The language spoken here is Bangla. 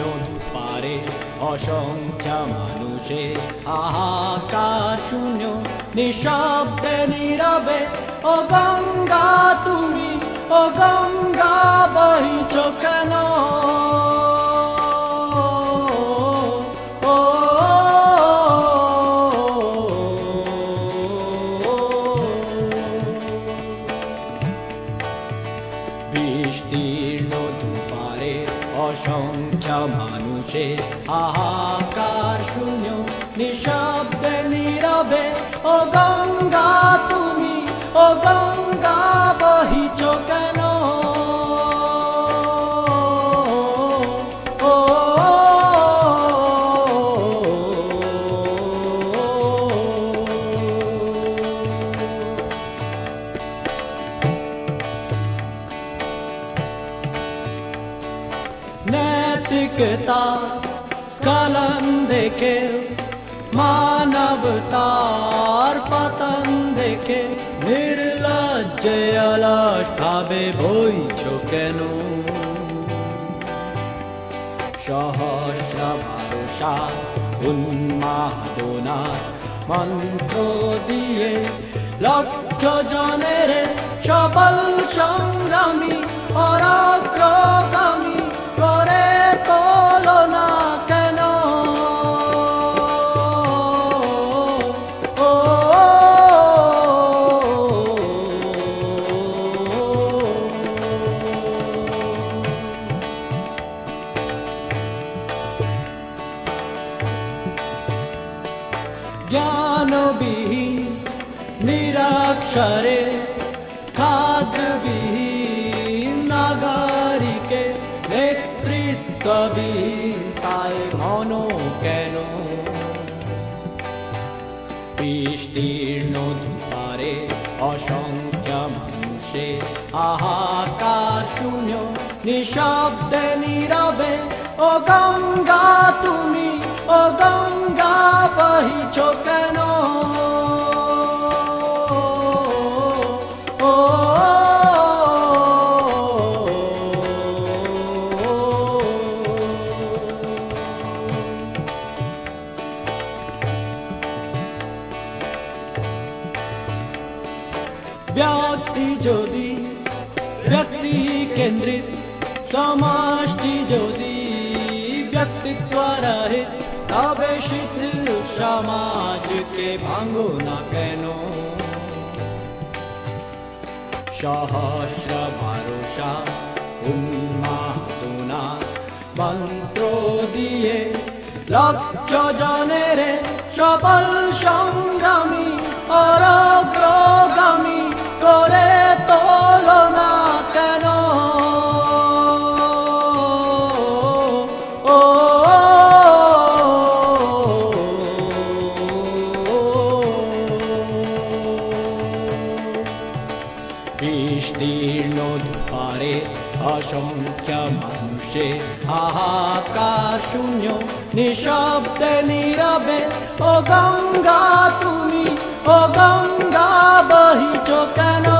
দুপারে অসংখ্য মানুষে আহাকার শূন্য নিঃশব্দে নীরবে ও গঙ্গা তুমি ও গঙ্গা বহিছ কেন বিস্তীর্ণ দুপারে অসংখ্য মানুষে আহাকার শূন্য নিঃশব্দে নীরবে ও গঙ্গা তুমি ও গঙ্গা नैतिकता स्खलन देखे মানবতার পতন দেখে নির্লজ্জে অলস ভাবে বইছ কেন সহস্র ভরসা উন্মাদনার মন্ত্র দিয়ে লক্ষ জনের সবল সংগ্রামী অরাগ্রগামী নিরাক্ষরে খাদ্যবিহীন নাগারিকে নেতৃত্ববিহীন তাই মন কেন বিস্তীর্ণ দুপারে অসংখ্য মানুষে আহাকার শূন্য নিঃশব্দে নীরবে ও গঙ্গা ব্যক্তি যদি ব্যক্তি কেন্দ্রিত, সমাজটি যদি ব্যক্তিত্ব রাহে, তবে শিথিল সমাজকে ভাঙো না কেন? সহস্র ভরসা উন্মাদনা, মন্ত্র দিয়ে লক্ষ জনের সবল সংগ্রামী অরগ্রগামী করে তোলনা কেন ও বিস্তীর্ণ দুপারে অসংখ্য মানুষে হাহাকার শূন্য নিঃশব্দে নীরবে ও গঙ্গা তুমি ও গঙ্গা বহিছ কেন